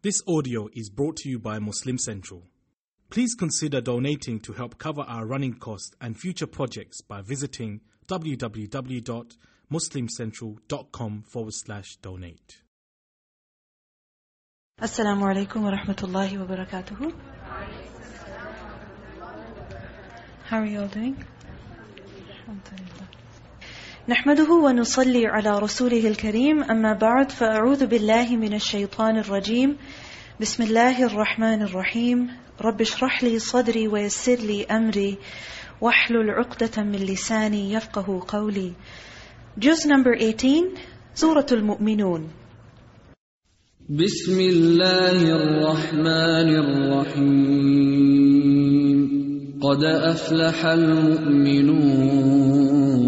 This audio is brought to you by Muslim Central. Please consider donating to help cover our running costs and future projects by visiting www.muslimcentral.com forward slash donate. Assalamu alaikum wa rahmatullahi wa barakatuhu. How are you all doing? Alhamdulillah. نحمده ونصلي على رسوله الكريم. أما بعد فأعوذ بالله من الشيطان الرجيم. بسم الله الرحمن الرحيم. رب اشرح لي صدري ويسر لي أمري. واحلل عقدة من لساني يفقه قولي. Juz number 18 سورة المؤمنون. بسم الله الرحمن الرحيم. قد أفلح المؤمنون.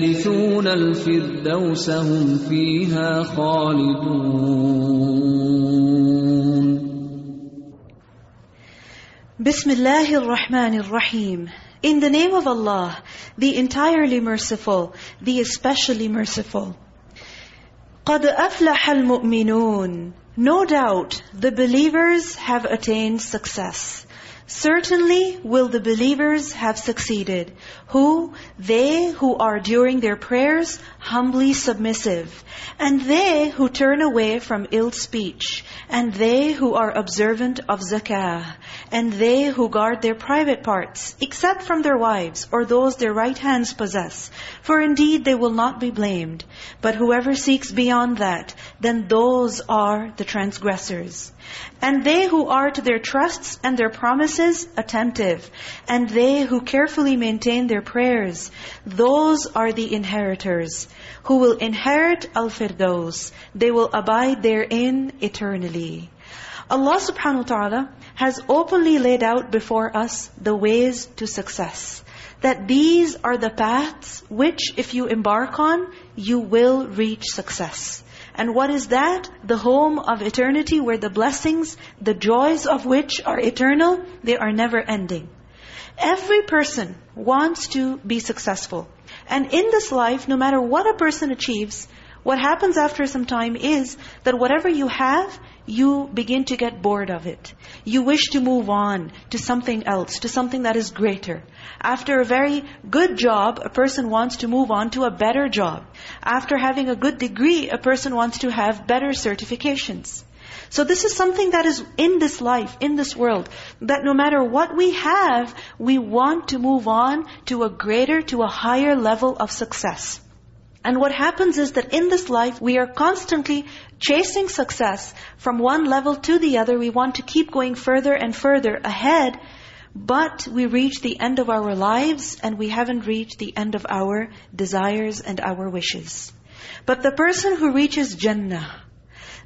يرثون الفردوس هم فيها خالدون Bismillahir Rahmanir Rahim. In the name of Allah, the entirely merciful, the especially merciful. قَدْ أَفْلَحَ الْمُؤْمِنُونَ No doubt, the believers have attained success. Certainly will the believers have succeeded. Who? They who are during their prayers humbly submissive. And they who turn away from ill speech. And they who are observant of zakah. And they who guard their private parts, except from their wives or those their right hands possess. For indeed they will not be blamed. But whoever seeks beyond that, then those are the transgressors. And they who are to their trusts and their promises attentive. And they who carefully maintain their prayers. Those are the inheritors, who will inherit Al-Firdaus. They will abide therein eternally. Allah subhanahu wa ta'ala has openly laid out before us the ways to success. That these are the paths which if you embark on, you will reach success. And what is that? The home of eternity where the blessings, the joys of which are eternal, they are never ending. Every person wants to be successful. And in this life, no matter what a person achieves, what happens after some time is that whatever you have, you begin to get bored of it. You wish to move on to something else, to something that is greater. After a very good job, a person wants to move on to a better job. After having a good degree, a person wants to have better certifications. So this is something that is in this life, in this world, that no matter what we have, we want to move on to a greater, to a higher level of success. And what happens is that in this life, we are constantly chasing success from one level to the other. We want to keep going further and further ahead, but we reach the end of our lives and we haven't reached the end of our desires and our wishes. But the person who reaches Jannah,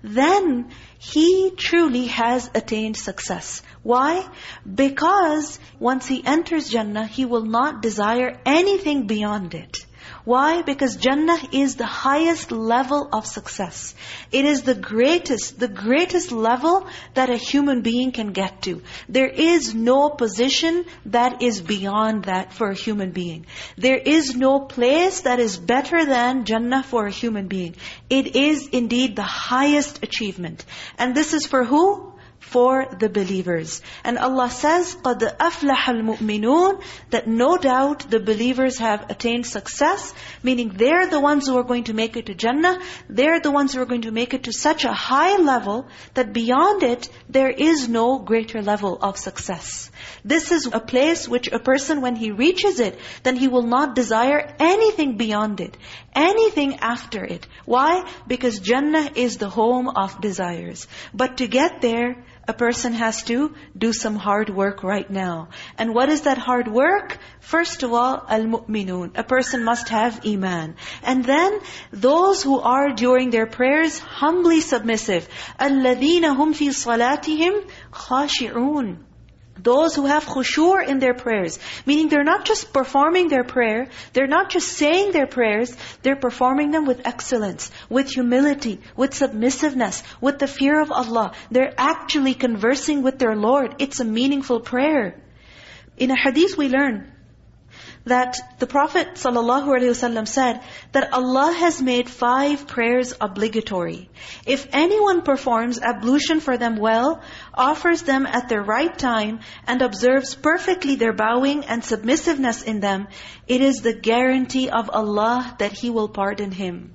then he truly has attained success. Why? Because once he enters Jannah, he will not desire anything beyond it. Why? Because Jannah is the highest level of success. It is the greatest, the greatest level that a human being can get to. There is no position that is beyond that for a human being. There is no place that is better than Jannah for a human being. It is indeed the highest achievement. And this is for who? for the believers. And Allah says, قَدْ أَفْلَحَ الْمُؤْمِنُونَ That no doubt the believers have attained success, meaning they're the ones who are going to make it to Jannah. They're the ones who are going to make it to such a high level that beyond it, there is no greater level of success. This is a place which a person, when he reaches it, then he will not desire anything beyond it, anything after it. Why? Because Jannah is the home of desires. But to get there, a person has to do some hard work right now. And what is that hard work? First of all, al-mu'minun. A person must have iman. And then, those who are during their prayers humbly submissive. الَّذِينَ هُمْ فِي صَلَاتِهِمْ خَاشِعُونَ those who have khushu in their prayers. Meaning they're not just performing their prayer, they're not just saying their prayers, they're performing them with excellence, with humility, with submissiveness, with the fear of Allah. They're actually conversing with their Lord. It's a meaningful prayer. In a hadith we learn that the Prophet ﷺ said that Allah has made five prayers obligatory. If anyone performs ablution for them well, offers them at the right time, and observes perfectly their bowing and submissiveness in them, it is the guarantee of Allah that He will pardon him.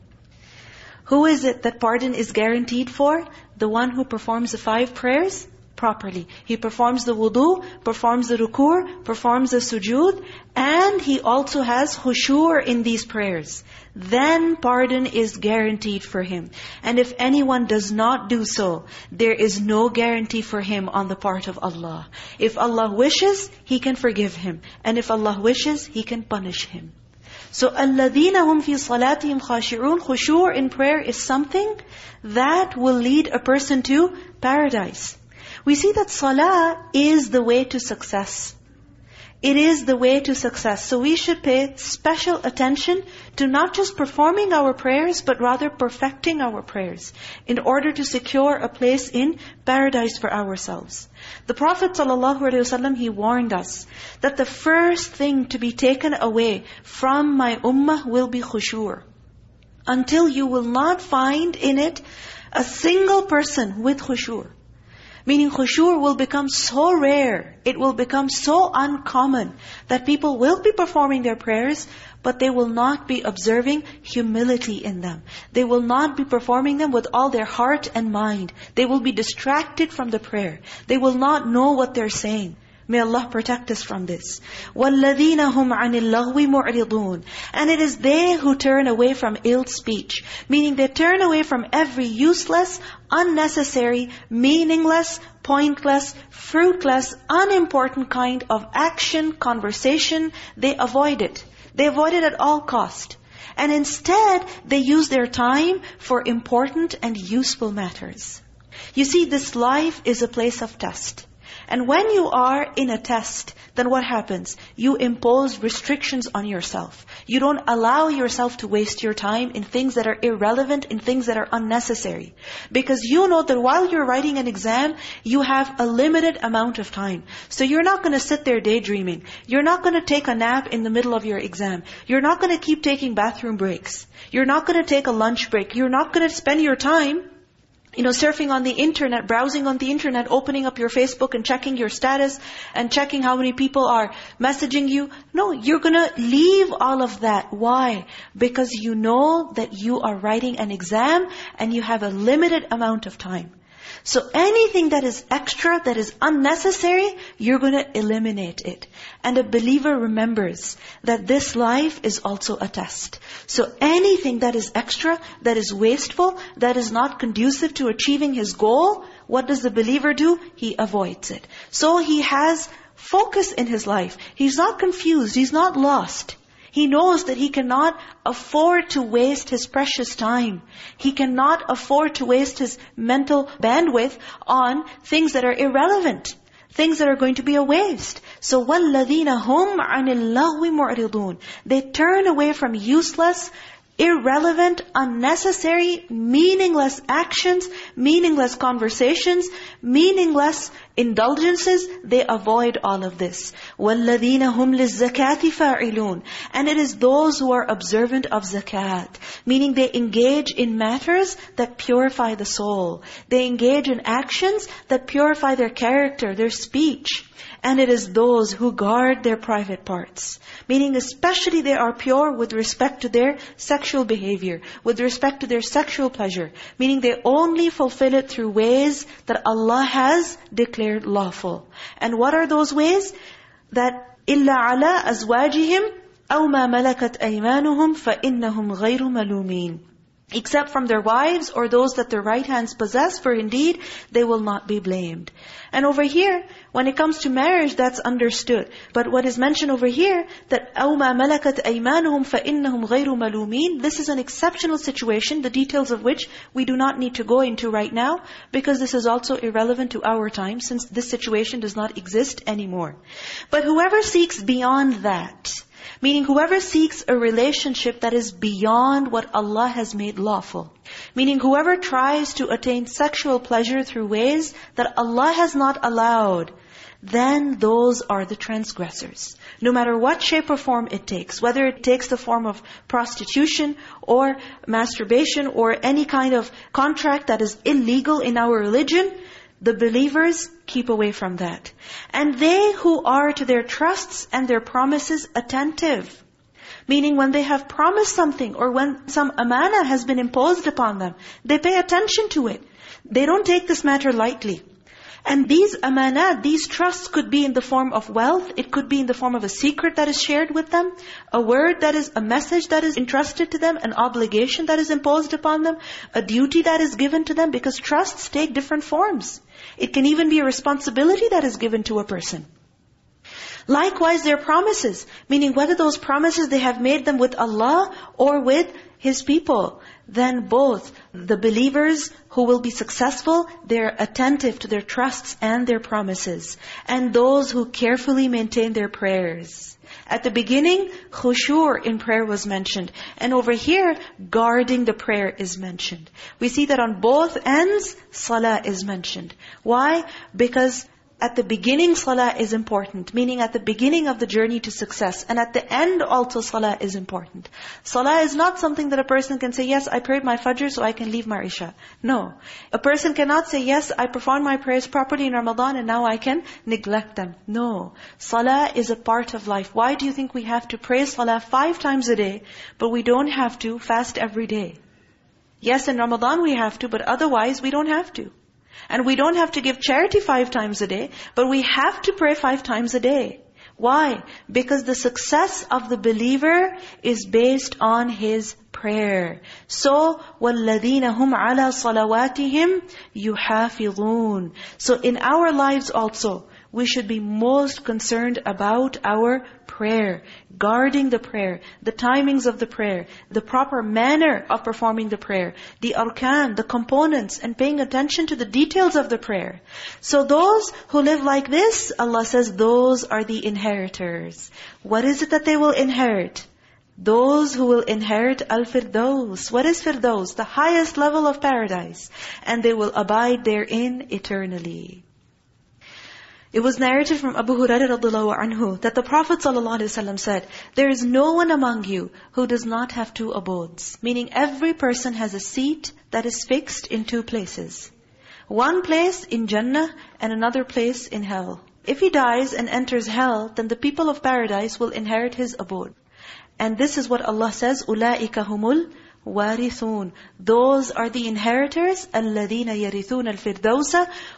Who is it that pardon is guaranteed for? The one who performs the five prayers? properly. He performs the wudu, performs the ruku, performs the sujud, and he also has khushu in these prayers. Then pardon is guaranteed for him. And if anyone does not do so, there is no guarantee for him on the part of Allah. If Allah wishes, He can forgive him. And if Allah wishes, He can punish him. So الَّذِينَ هُمْ فِي صَلَاتِهِمْ خَاشِعُونَ Khushu in prayer is something that will lead a person to paradise. We see that salah is the way to success. It is the way to success. So we should pay special attention to not just performing our prayers, but rather perfecting our prayers in order to secure a place in paradise for ourselves. The Prophet ﷺ, he warned us that the first thing to be taken away from my ummah will be khushu. Until you will not find in it a single person with khushu. Meaning khushu will become so rare, it will become so uncommon that people will be performing their prayers, but they will not be observing humility in them. They will not be performing them with all their heart and mind. They will be distracted from the prayer. They will not know what they're saying. May Allah protect us from this. وَالَّذِينَ هُمْ عَنِ اللَّغْوِ مُعْرِضُونَ And it is they who turn away from ill speech. Meaning they turn away from every useless, unnecessary, meaningless, pointless, fruitless, unimportant kind of action, conversation. They avoid it. They avoid it at all cost. And instead, they use their time for important and useful matters. You see, this life is a place of test. And when you are in a test, then what happens? You impose restrictions on yourself. You don't allow yourself to waste your time in things that are irrelevant, in things that are unnecessary. Because you know that while you're writing an exam, you have a limited amount of time. So you're not going to sit there daydreaming. You're not going to take a nap in the middle of your exam. You're not going to keep taking bathroom breaks. You're not going to take a lunch break. You're not going to spend your time you know, surfing on the internet, browsing on the internet, opening up your Facebook and checking your status and checking how many people are messaging you. No, you're going to leave all of that. Why? Because you know that you are writing an exam and you have a limited amount of time. So anything that is extra, that is unnecessary, you're going to eliminate it. And a believer remembers that this life is also a test. So anything that is extra, that is wasteful, that is not conducive to achieving his goal, what does the believer do? He avoids it. So he has focus in his life. He's not confused. He's not lost. He knows that he cannot afford to waste his precious time. He cannot afford to waste his mental bandwidth on things that are irrelevant. Things that are going to be a waste. So, وَالَّذِينَ هُمْ عَنِ اللَّهْوِ مُعْرِضُونَ They turn away from useless, irrelevant, unnecessary, meaningless actions, meaningless conversations, meaningless indulgences, they avoid all of this. وَالَّذِينَ هُمْ لِلزَّكَاةِ فَاعِلُونَ And it is those who are observant of zakat, meaning they engage in matters that purify the soul. They engage in actions that purify their character, their speech. And it is those who guard their private parts. Meaning especially they are pure with respect to their sexual behavior, with respect to their sexual pleasure. Meaning they only fulfill it through ways that Allah has declared lawful. And what are those ways? That إِلَّا عَلَىٰ أَزْوَاجِهِمْ أَوْ مَا مَلَكَتْ أَيْمَانُهُمْ فَإِنَّهُمْ غَيْرُ مَلُومِينَ except from their wives or those that their right hands possess, for indeed they will not be blamed. And over here, when it comes to marriage, that's understood. But what is mentioned over here, that أَوْ مَا مَلَكَتْ أَيْمَانُهُمْ فَإِنَّهُمْ غَيْرُ مَلُومِينَ This is an exceptional situation, the details of which we do not need to go into right now, because this is also irrelevant to our time, since this situation does not exist anymore. But whoever seeks beyond that, Meaning whoever seeks a relationship that is beyond what Allah has made lawful. Meaning whoever tries to attain sexual pleasure through ways that Allah has not allowed, then those are the transgressors. No matter what shape or form it takes, whether it takes the form of prostitution or masturbation or any kind of contract that is illegal in our religion, the believers keep away from that. And they who are to their trusts and their promises attentive. Meaning when they have promised something or when some amana has been imposed upon them, they pay attention to it. They don't take this matter lightly. And these amanat, these trusts could be in the form of wealth. It could be in the form of a secret that is shared with them. A word that is, a message that is entrusted to them. An obligation that is imposed upon them. A duty that is given to them. Because trusts take different forms. It can even be a responsibility that is given to a person. Likewise, their promises. Meaning whether those promises they have made them with Allah or with His people. Then both the believers who will be successful, they're attentive to their trusts and their promises. And those who carefully maintain their prayers. At the beginning, khushu in prayer was mentioned. And over here, guarding the prayer is mentioned. We see that on both ends, salah is mentioned. Why? Because at the beginning salah is important, meaning at the beginning of the journey to success. And at the end also salah is important. Salah is not something that a person can say, yes, I prayed my fajr so I can leave my isha. No. A person cannot say, yes, I performed my prayers properly in Ramadan and now I can neglect them. No. Salah is a part of life. Why do you think we have to pray salah five times a day, but we don't have to fast every day? Yes, in Ramadan we have to, but otherwise we don't have to. And we don't have to give charity five times a day, but we have to pray five times a day. Why? Because the success of the believer is based on his prayer. So, وَالَّذِينَ هُمْ عَلَى صَلَوَاتِهِمْ يُحَافِظُونَ So in our lives also, we should be most concerned about our prayer, guarding the prayer, the timings of the prayer, the proper manner of performing the prayer, the arkan, the components, and paying attention to the details of the prayer. So those who live like this, Allah says, those are the inheritors. What is it that they will inherit? Those who will inherit Al-Firdaus. What is Firdaus? The highest level of paradise. And they will abide therein eternally. It was narrated from Abu Hurairah radhiallahu anhu that the Prophet ﷺ said, There is no one among you who does not have two abodes. Meaning every person has a seat that is fixed in two places. One place in Jannah and another place in hell. If he dies and enters hell, then the people of paradise will inherit his abode. And this is what Allah says, أُولَٰئِكَ هُمُ وارثون those are the inheritors الذين يرثون الفردوس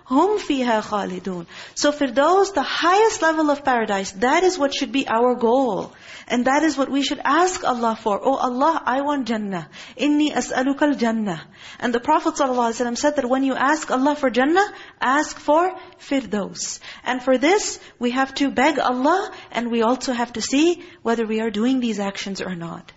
هم فيها خالدون so firdaus the highest level of paradise that is what should be our goal and that is what we should ask Allah for oh Allah I want jannah inni as'aluka al-jannah and the prophet ﷺ said that when you ask Allah for jannah ask for firdaus and for this we have to beg Allah and we also have to see whether we are doing these actions or not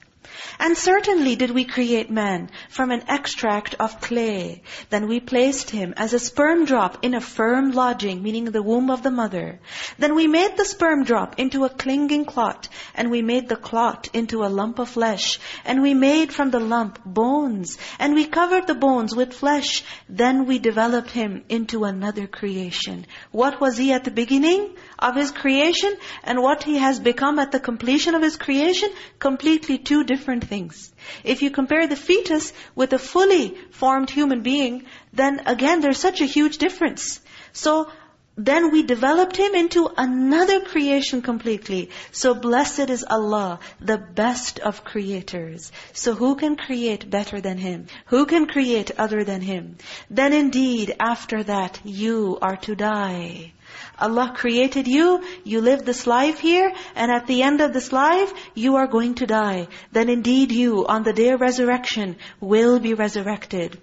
And certainly did we create man from an extract of clay. Then we placed him as a sperm drop in a firm lodging, meaning the womb of the mother. Then we made the sperm drop into a clinging clot, and we made the clot into a lump of flesh, and we made from the lump bones, and we covered the bones with flesh. Then we developed him into another creation. What was he at the beginning of his creation, and what he has become at the completion of his creation? Completely two different things. If you compare the fetus with a fully formed human being, then again there's such a huge difference. So then we developed him into another creation completely. So blessed is Allah, the best of creators. So who can create better than Him? Who can create other than Him? Then indeed, after that, you are to die. Allah created you, you live this life here, and at the end of this life, you are going to die. Then indeed you, on the day of resurrection, will be resurrected.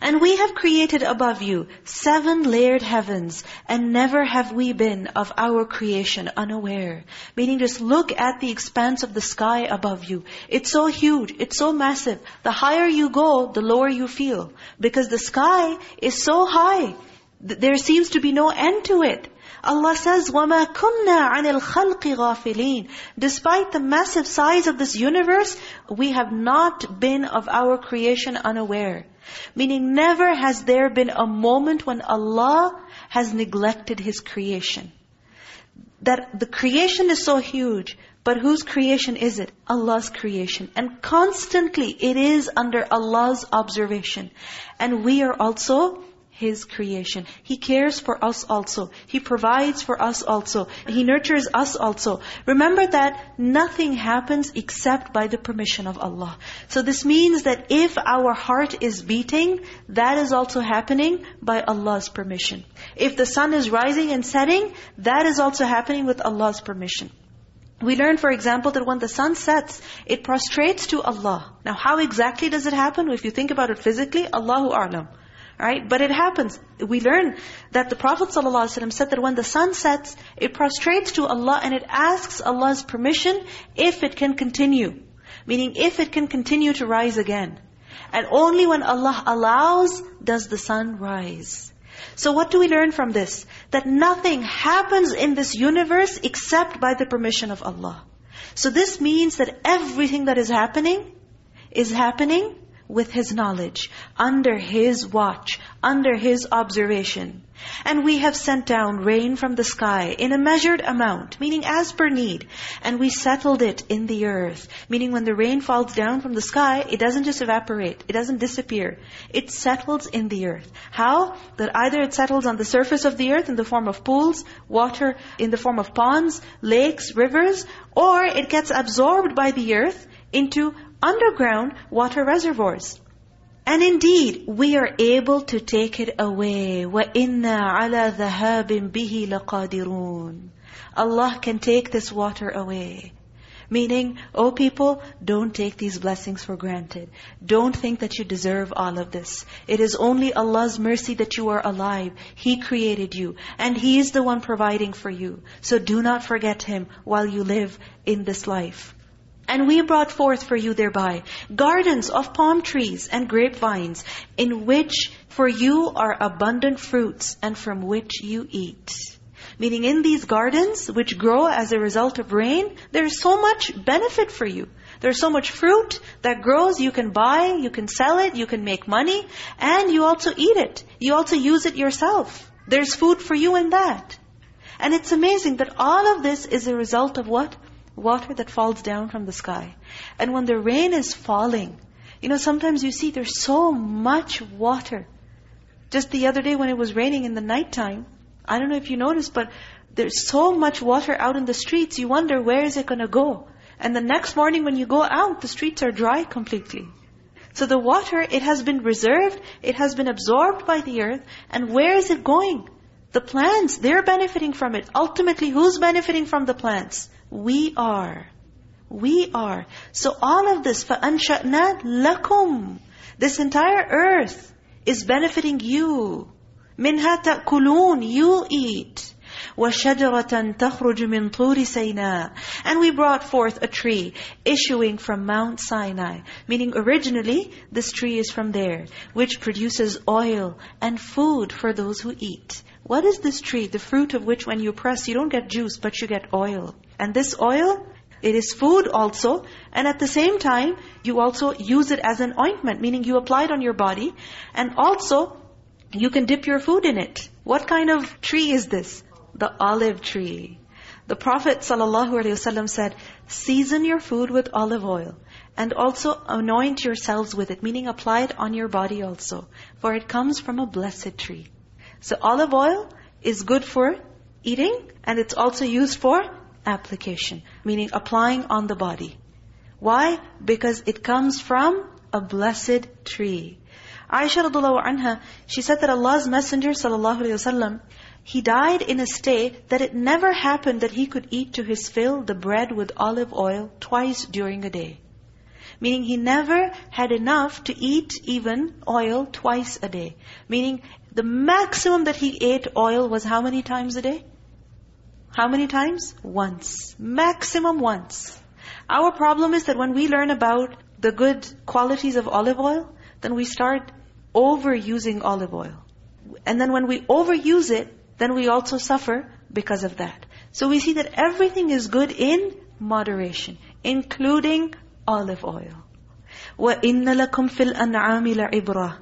And we have created above you seven layered heavens, and never have we been of our creation unaware. Meaning just look at the expanse of the sky above you. It's so huge, it's so massive. The higher you go, the lower you feel. Because the sky is so high. There seems to be no end to it. Allah says, وَمَا كُنَّا عَنِ الْخَلْقِ غَافِلِينَ Despite the massive size of this universe, we have not been of our creation unaware. Meaning never has there been a moment when Allah has neglected His creation. That the creation is so huge, but whose creation is it? Allah's creation. And constantly it is under Allah's observation. And we are also his creation. He cares for us also. He provides for us also. He nurtures us also. Remember that nothing happens except by the permission of Allah. So this means that if our heart is beating, that is also happening by Allah's permission. If the sun is rising and setting, that is also happening with Allah's permission. We learn, for example, that when the sun sets, it prostrates to Allah. Now, how exactly does it happen? If you think about it physically, Allahu A'lam. Right? But it happens. We learn that the Prophet ﷺ said that when the sun sets, it prostrates to Allah and it asks Allah's permission if it can continue. Meaning if it can continue to rise again. And only when Allah allows does the sun rise. So what do we learn from this? That nothing happens in this universe except by the permission of Allah. So this means that everything that is happening is happening with His knowledge, under His watch, under His observation. And we have sent down rain from the sky in a measured amount, meaning as per need. And we settled it in the earth, meaning when the rain falls down from the sky, it doesn't just evaporate, it doesn't disappear. It settles in the earth. How? That either it settles on the surface of the earth in the form of pools, water in the form of ponds, lakes, rivers, or it gets absorbed by the earth into underground water reservoirs. And indeed, we are able to take it away. وَإِنَّا عَلَى ذَهَابٍ بِهِ لَقَادِرُونَ Allah can take this water away. Meaning, oh people, don't take these blessings for granted. Don't think that you deserve all of this. It is only Allah's mercy that you are alive. He created you. And He is the one providing for you. So do not forget Him while you live in this life. And we brought forth for you thereby gardens of palm trees and grapevines, in which for you are abundant fruits, and from which you eat. Meaning in these gardens, which grow as a result of rain, there's so much benefit for you. There's so much fruit that grows, you can buy, you can sell it, you can make money, and you also eat it. You also use it yourself. There's food for you in that. And it's amazing that all of this is a result of what? Water that falls down from the sky. And when the rain is falling, you know, sometimes you see there's so much water. Just the other day when it was raining in the nighttime, I don't know if you noticed, but there's so much water out in the streets, you wonder where is it going to go? And the next morning when you go out, the streets are dry completely. So the water, it has been reserved, it has been absorbed by the earth, and where is it going? The plants, they're benefiting from it. Ultimately, who's benefiting from the plants? We are. We are. So all of this, فَأَنْشَأْنَا لَكُمْ This entire earth is benefiting you. مِنْهَا تَأْكُلُونَ You eat. وَشَجَرَةً تَخْرُجُ مِنْ طُورِ سَيْنَاءَ And we brought forth a tree issuing from Mount Sinai. Meaning originally, this tree is from there, which produces oil and food for those who eat. What is this tree? The fruit of which when you press, you don't get juice, but you get oil. And this oil, it is food also. And at the same time, you also use it as an ointment, meaning you apply it on your body. And also, you can dip your food in it. What kind of tree is this? The olive tree. The Prophet ﷺ said, season your food with olive oil. And also anoint yourselves with it, meaning apply it on your body also. For it comes from a blessed tree. So olive oil is good for eating, and it's also used for application, meaning applying on the body. Why? Because it comes from a blessed tree. Aisha radiallahu anha, she said that Allah's Messenger sallallahu alayhi wasallam, he died in a state that it never happened that he could eat to his fill the bread with olive oil twice during a day. Meaning he never had enough to eat even oil twice a day. Meaning the maximum that he ate oil was how many times a day? How many times? Once. Maximum once. Our problem is that when we learn about the good qualities of olive oil, then we start overusing olive oil. And then when we overuse it, then we also suffer because of that. So we see that everything is good in moderation, including olive oil. وَإِنَّ لَكُمْ فِي الْأَنْعَامِ لَعِبْرَةً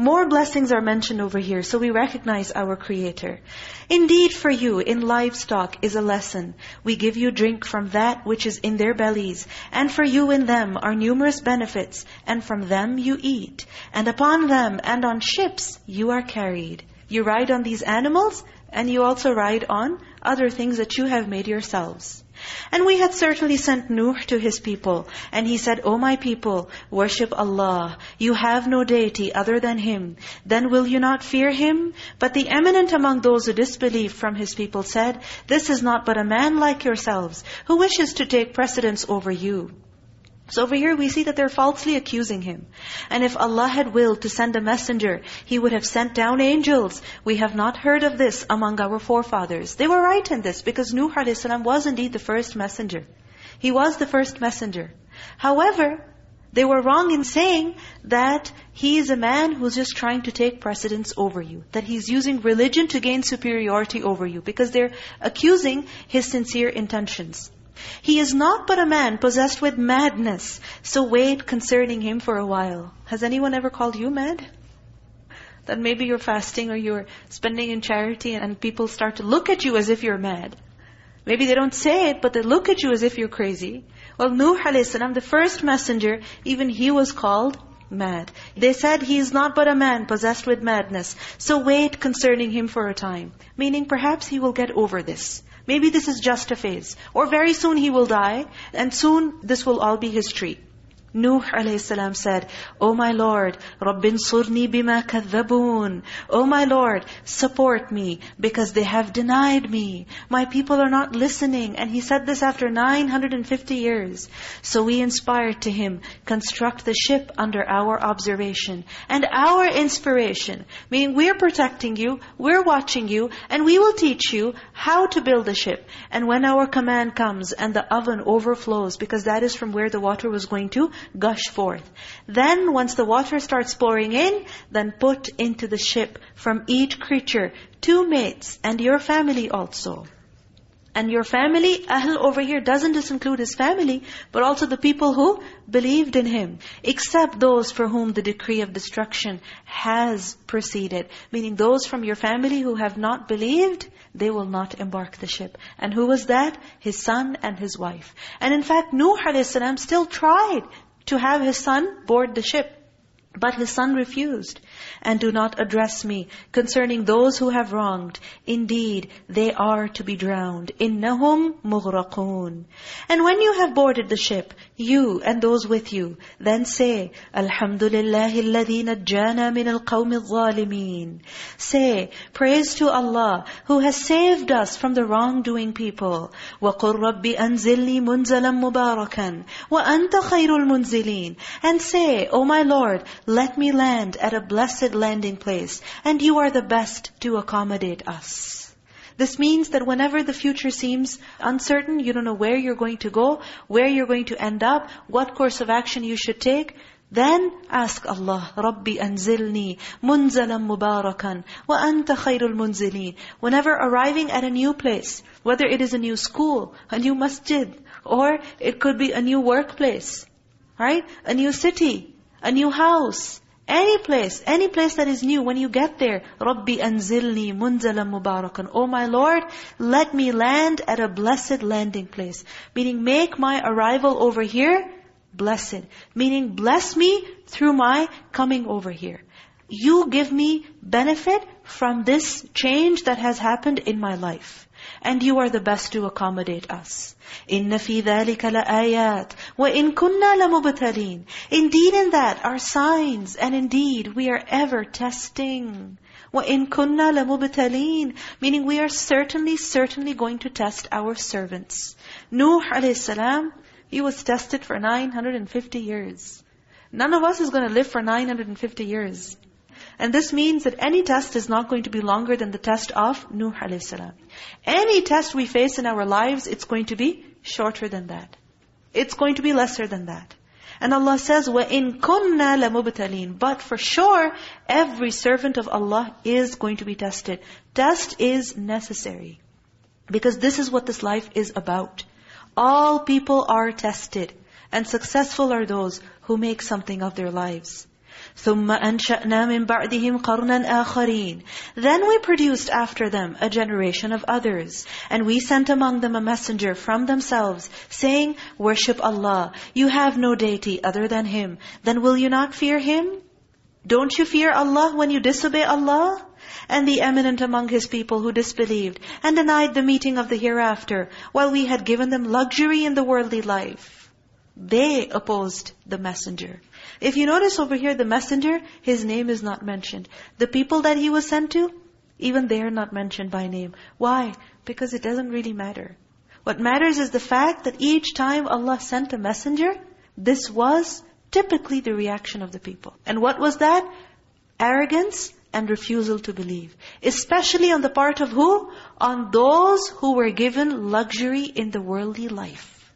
more blessings are mentioned over here, so we recognize our Creator. Indeed, for you, in livestock is a lesson. We give you drink from that which is in their bellies. And for you in them are numerous benefits. And from them you eat. And upon them and on ships you are carried. You ride on these animals, and you also ride on other things that you have made yourselves. And we had certainly sent Nuh to his people. And he said, O my people, worship Allah. You have no deity other than Him. Then will you not fear Him? But the eminent among those who disbelieved from his people said, This is not but a man like yourselves, who wishes to take precedence over you. So over here we see that they're falsely accusing him. And if Allah had willed to send a messenger, He would have sent down angels. We have not heard of this among our forefathers. They were right in this because Nuh a.s. was indeed the first messenger. He was the first messenger. However, they were wrong in saying that he is a man who's just trying to take precedence over you. That he's using religion to gain superiority over you. Because they're accusing his sincere intentions. He is not but a man possessed with madness. So wait concerning him for a while. Has anyone ever called you mad? That maybe you're fasting or you're spending in charity and people start to look at you as if you're mad. Maybe they don't say it, but they look at you as if you're crazy. Well, Nuh a.s., the first messenger, even he was called mad. They said he is not but a man possessed with madness. So wait concerning him for a time. Meaning perhaps he will get over this. Maybe this is just a phase. Or very soon he will die, and soon this will all be history. Nuh a.s. said, O oh my Lord, Rabbin surni bima kathabun. O my Lord, support me because they have denied me. My people are not listening. And he said this after 950 years. So we inspired to him, construct the ship under our observation and our inspiration. Meaning we're protecting you, we're watching you, and we will teach you how to build a ship. And when our command comes and the oven overflows, because that is from where the water was going to gush forth. Then once the water starts pouring in, then put into the ship from each creature two mates and your family also. And your family, Ahl over here doesn't just include his family, but also the people who believed in him. Except those for whom the decree of destruction has proceeded. Meaning those from your family who have not believed, they will not embark the ship. And who was that? His son and his wife. And in fact, Nuh a.s. still tried to have his son board the ship. But his son refused And do not address me concerning those who have wronged. Indeed, they are to be drowned. إِنَّهُمْ مُغْرَقُونَ And when you have boarded the ship, you and those with you, then say, الْحَمْدُ لِلَّهِ الَّذِي نَجَّانَا مِنَ الْقَوْمِ الظَّالِمِينَ Say, praise to Allah, who has saved us from the wrongdoing people. وَقُلْ رَبِّ أَنزِلْنِي مُنزَلًا مُبَارَكًا وَأَنْتَ خَيْرُ الْمُنزِلِينَ And say, O my Lord, let me land at a blessed landing place, and you are the best to accommodate us. This means that whenever the future seems uncertain, you don't know where you're going to go, where you're going to end up, what course of action you should take, then ask Allah, Rabbi anzilni munzalan mubarakan wa anta khairul munzilin. Whenever arriving at a new place, whether it is a new school, a new masjid, or it could be a new workplace, right? A new city, a new house, any place, any place that is new, when you get there, Rabbi anzilni munzalan mubarakan. Oh my Lord, let me land at a blessed landing place. Meaning make my arrival over here blessed. Meaning bless me through my coming over here. You give me benefit from this change that has happened in my life. And you are the best to accommodate us. إِنَّ فِي ذَلِكَ لَآيَاتٍ وَإِن كُنَّا لَمُبْتَلِينَ Indeed in that are signs, and indeed we are ever testing. وَإِن كُنَّا لَمُبْتَلِينَ Meaning we are certainly, certainly going to test our servants. Nuh a.s., he was tested for 950 years. None of us is going to live for 950 years. And this means that any test is not going to be longer than the test of Nuh a.s. Any test we face in our lives, it's going to be shorter than that. It's going to be lesser than that. And Allah says, وَإِن كُنَّا لَمُبْتَلِينَ But for sure, every servant of Allah is going to be tested. Test is necessary. Because this is what this life is about. All people are tested. And successful are those who make something of their lives. ثُمَّ أَنشَأْنَا مِن بَعْدِهِمْ قَرْنًا آخَرِينَ Then we produced after them a generation of others. And we sent among them a messenger from themselves, saying, Worship Allah. You have no deity other than Him. Then will you not fear Him? Don't you fear Allah when you disobey Allah? And the eminent among His people who disbelieved and denied the meeting of the hereafter, while we had given them luxury in the worldly life. They opposed the messenger. If you notice over here, the messenger, his name is not mentioned. The people that he was sent to, even they are not mentioned by name. Why? Because it doesn't really matter. What matters is the fact that each time Allah sent a messenger, this was typically the reaction of the people. And what was that? Arrogance and refusal to believe. Especially on the part of who? On those who were given luxury in the worldly life.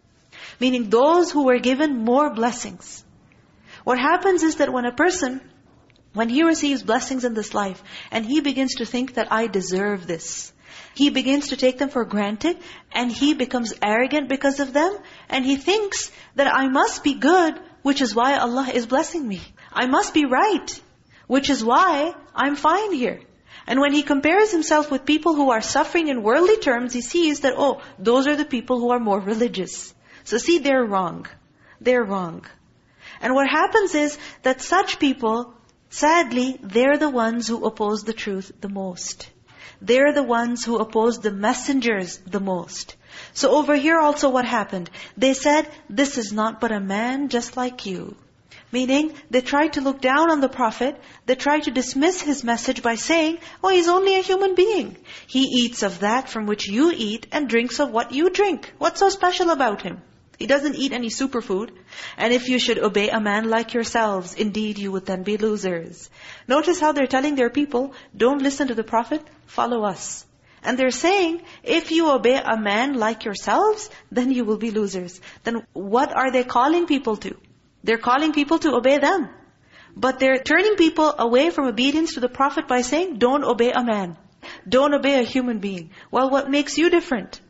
Meaning those who were given more blessings. What happens is that when a person, when he receives blessings in this life, and he begins to think that I deserve this, he begins to take them for granted, and he becomes arrogant because of them, and he thinks that I must be good, which is why Allah is blessing me. I must be right, which is why I'm fine here. And when he compares himself with people who are suffering in worldly terms, he sees that, oh, those are the people who are more religious. So see, they're wrong. They're wrong. And what happens is that such people, sadly, they're the ones who oppose the truth the most. They're the ones who oppose the messengers the most. So over here also what happened? They said, this is not but a man just like you. Meaning, they tried to look down on the Prophet. They tried to dismiss his message by saying, oh, he's only a human being. He eats of that from which you eat and drinks of what you drink. What's so special about him? He doesn't eat any superfood. And if you should obey a man like yourselves, indeed you would then be losers. Notice how they're telling their people, don't listen to the Prophet, follow us. And they're saying, if you obey a man like yourselves, then you will be losers. Then what are they calling people to? They're calling people to obey them. But they're turning people away from obedience to the Prophet by saying, don't obey a man. Don't obey a human being. Well, what makes you different?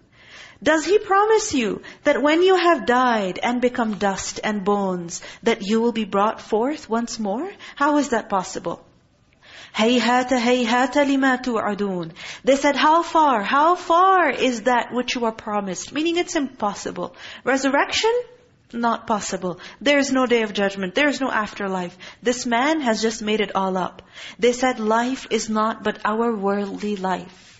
Does He promise you that when you have died and become dust and bones, that you will be brought forth once more? How is that possible? هَيْهَاتَ هَيْهَاتَ لِمَا تُوعَدُونَ They said, how far, how far is that which you are promised? Meaning it's impossible. Resurrection? Not possible. There is no day of judgment. There is no afterlife. This man has just made it all up. They said life is not but our worldly life.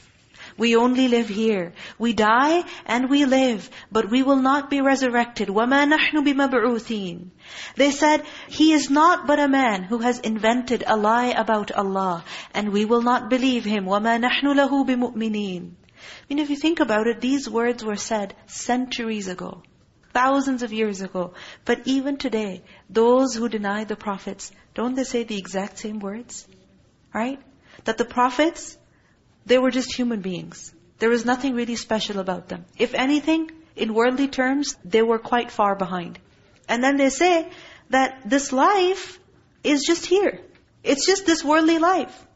We only live here. We die and we live, but we will not be resurrected. وَمَا نَحْنُ بِمَبْعُوثِينَ They said, He is not but a man who has invented a lie about Allah, and we will not believe him. وَمَا نَحْنُ لَهُ بِمُؤْمِنِينَ I mean, if you think about it, these words were said centuries ago. Thousands of years ago. But even today, those who deny the prophets, don't they say the exact same words? Right? That the prophets, they were just human beings. There was nothing really special about them. If anything, in worldly terms, they were quite far behind. And then they say that this life is just here. It's just this worldly life.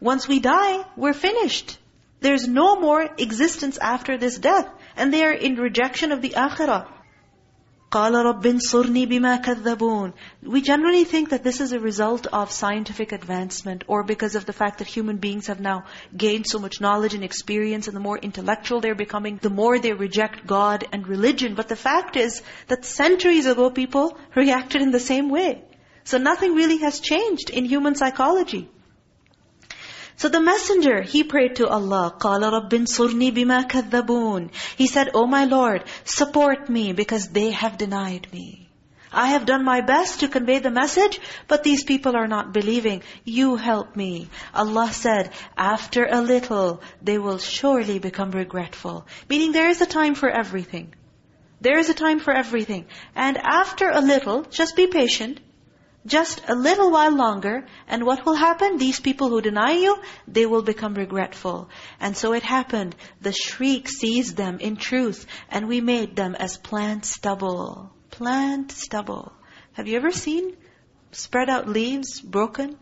Once we die, we're finished. There's no more existence after this death. And they are in rejection of the akhirah. قَالَ رَبِّ انصُرْنِي بِمَا كَذَّبُونَ We generally think that this is a result of scientific advancement or because of the fact that human beings have now gained so much knowledge and experience and the more intellectual they're becoming, the more they reject God and religion. But the fact is that centuries ago people reacted in the same way. So nothing really has changed in human psychology. So the messenger, he prayed to Allah, قَالَ رَبِّ انصُرْنِي بِمَا كَذَّبُونَ He said, Oh my Lord, support me because they have denied me. I have done my best to convey the message, but these people are not believing. You help me. Allah said, after a little, they will surely become regretful. Meaning there is a time for everything. There is a time for everything. And after a little, just be patient. Just a little while longer, and what will happen? These people who deny you, they will become regretful. And so it happened. The shriek seized them in truth, and we made them as plant stubble. Plant stubble. Have you ever seen spread out leaves, broken?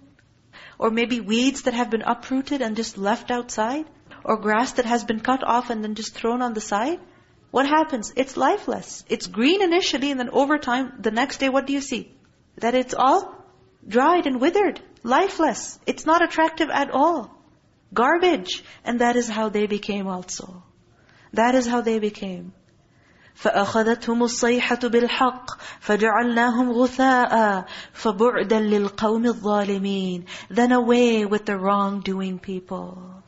Or maybe weeds that have been uprooted and just left outside? Or grass that has been cut off and then just thrown on the side? What happens? It's lifeless. It's green initially, and then over time, the next day, what do you see? that it's all dried and withered, lifeless. It's not attractive at all. Garbage. And that is how they became also. That is how they became. فأخذتهم الصيحة بالحق فجعلناهم غثاء فبعدا للقوم الظالمين Then away with the wrongdoing people.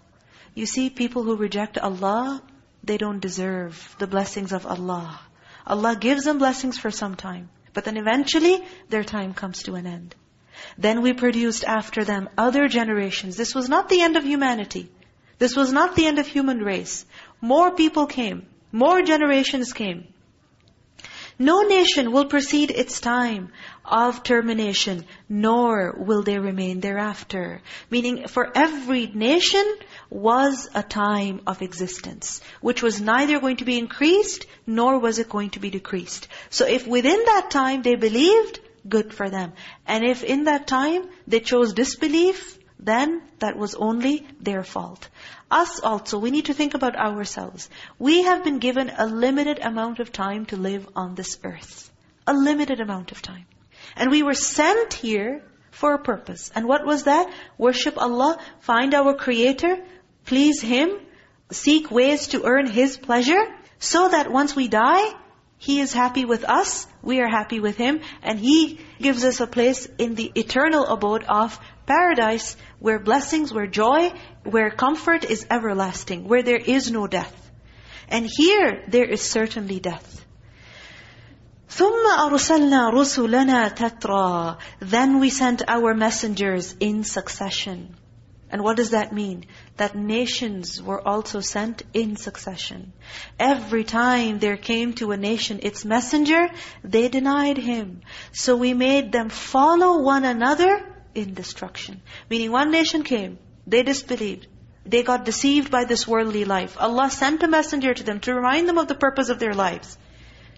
You see, people who reject Allah, they don't deserve the blessings of Allah. Allah gives them blessings for some time. But then eventually, their time comes to an end. Then we produced after them other generations. This was not the end of humanity. This was not the end of human race. More people came. More generations came. No nation will precede its time of termination, nor will they remain thereafter. Meaning, for every nation was a time of existence, which was neither going to be increased, nor was it going to be decreased. So if within that time they believed, good for them. And if in that time they chose disbelief, then that was only their fault. Us also, we need to think about ourselves. We have been given a limited amount of time to live on this earth. A limited amount of time. And we were sent here for a purpose. And what was that? Worship Allah, find our Creator, please Him, seek ways to earn His pleasure, so that once we die, He is happy with us, we are happy with Him, and He gives us a place in the eternal abode of paradise, where blessings, where joy, where comfort is everlasting, where there is no death. And here, there is certainly death. ثُمَّ أَرْسَلْنَا رُسُلَنَا تَتْرَى Then we sent our messengers in succession. And what does that mean? That nations were also sent in succession. Every time there came to a nation its messenger, they denied him. So we made them follow one another in destruction. Meaning one nation came, they disbelieved. They got deceived by this worldly life. Allah sent a messenger to them to remind them of the purpose of their lives.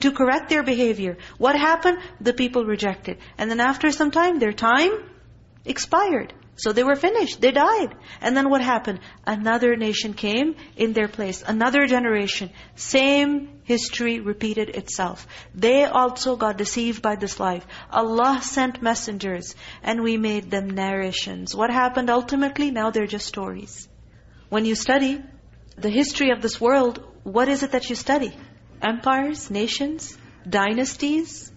To correct their behavior. What happened? The people rejected. And then after some time, their time expired. So they were finished. They died. And then what happened? Another nation came in their place. Another generation. Same history repeated itself. They also got deceived by this life. Allah sent messengers and we made them narrations. What happened ultimately? Now they're just stories. When you study the history of this world, what is it that you study? Empires, nations, dynasties,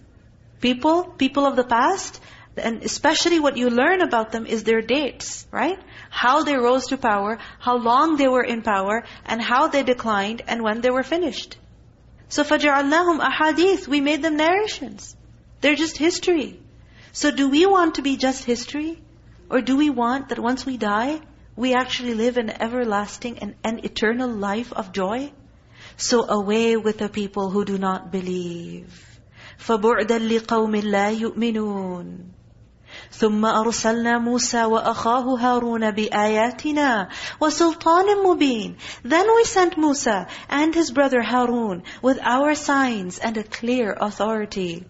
people, people of the past. And especially what you learn about them is their dates, right? How they rose to power, how long they were in power, and how they declined, and when they were finished. So فَجَعَلْنَاهُمْ أَحَادِيث We made them narrations. They're just history. So do we want to be just history? Or do we want that once we die, we actually live an everlasting and an eternal life of joy? So away with the people who do not believe. فَبُعْدًا لِقَوْمٍ لَا يُؤْمِنُونَ ثم أرسلنا موسى وأخاه هارون بآياتنا وسلطان مبين Then we sent Musa and his brother Harun with our signs and a clear authority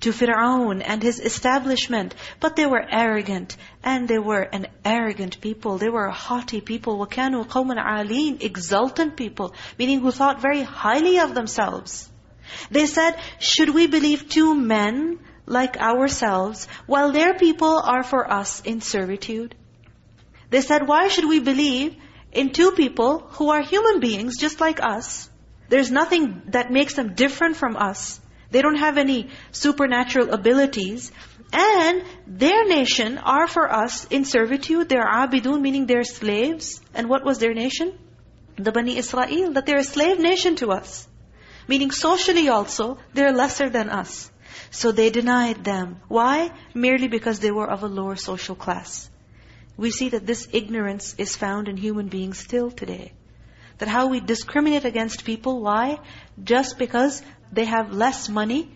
to Fir'aun and his establishment. But they were arrogant and they were an arrogant people. They were haughty people. وَكَانُوا قَوْمًا عَالِينَ Exultant people, meaning who thought very highly of themselves. They said, should we believe two men like ourselves, while their people are for us in servitude. They said, why should we believe in two people who are human beings just like us? There's nothing that makes them different from us. They don't have any supernatural abilities. And their nation are for us in servitude. They're abidun, meaning they're slaves. And what was their nation? The Bani Israel, that they're a slave nation to us. Meaning socially also, they're lesser than us. So they denied them. Why? Merely because they were of a lower social class. We see that this ignorance is found in human beings still today. That how we discriminate against people, why? Just because they have less money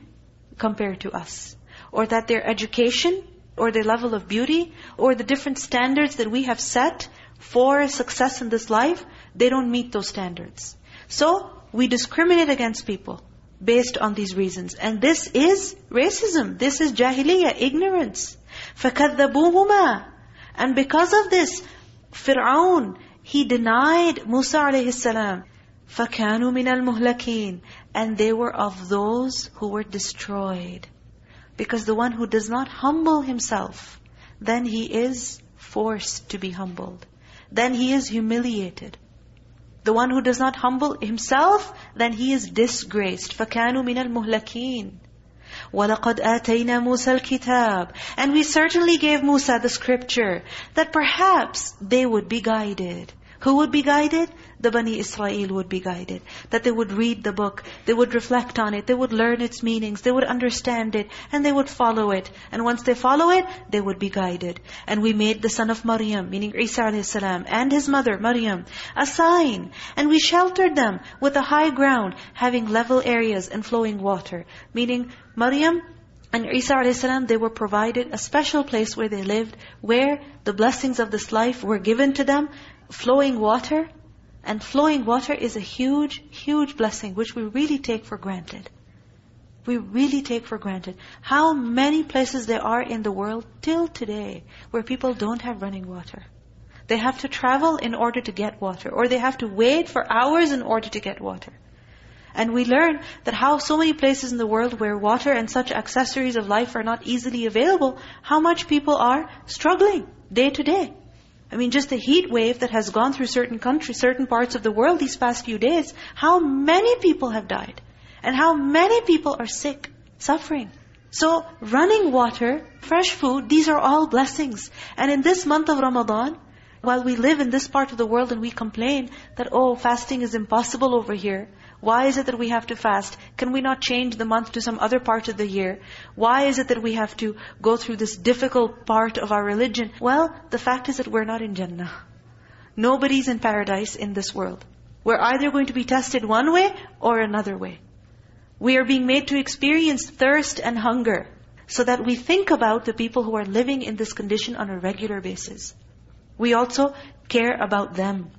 compared to us. Or that their education, or their level of beauty, or the different standards that we have set for success in this life, they don't meet those standards. So, we discriminate against people based on these reasons. And this is racism. This is jahiliyyah, ignorance. فَكَذَّبُوهُمَا And because of this, Fir'aun, he denied Musa alayhi salam. فَكَانُوا مِنَ الْمُهْلَكِينَ And they were of those who were destroyed. Because the one who does not humble himself, then he is forced to be humbled. Then he is humiliated. The one who does not humble himself, then he is disgraced. فَكَانُوا مِنَ الْمُهْلَكِينَ وَلَقَدْ آتَيْنَا مُوسَى الْكِتَابِ And we certainly gave Musa the scripture, that perhaps they would be guided. Who would be guided? The Bani Israel would be guided. That they would read the book, they would reflect on it, they would learn its meanings, they would understand it, and they would follow it. And once they follow it, they would be guided. And we made the son of Maryam, meaning Isa a.s. and his mother, Maryam, a sign. And we sheltered them with a high ground, having level areas and flowing water. Meaning, Maryam and Isa a.s., they were provided a special place where they lived, where the blessings of this life were given to them, flowing water. And flowing water is a huge, huge blessing, which we really take for granted. We really take for granted. How many places there are in the world till today where people don't have running water. They have to travel in order to get water. Or they have to wait for hours in order to get water. And we learn that how so many places in the world where water and such accessories of life are not easily available, how much people are struggling day to day. I mean, just the heat wave that has gone through certain countries, certain parts of the world these past few days, how many people have died? And how many people are sick, suffering? So, running water, fresh food, these are all blessings. And in this month of Ramadan, while we live in this part of the world and we complain that, oh, fasting is impossible over here, why is it that we have to fast? Can we not change the month to some other part of the year? Why is it that we have to go through this difficult part of our religion? Well, the fact is that we're not in Jannah. Nobody's in paradise in this world. We're either going to be tested one way or another way. We are being made to experience thirst and hunger so that we think about the people who are living in this condition on a regular basis. We also care about them.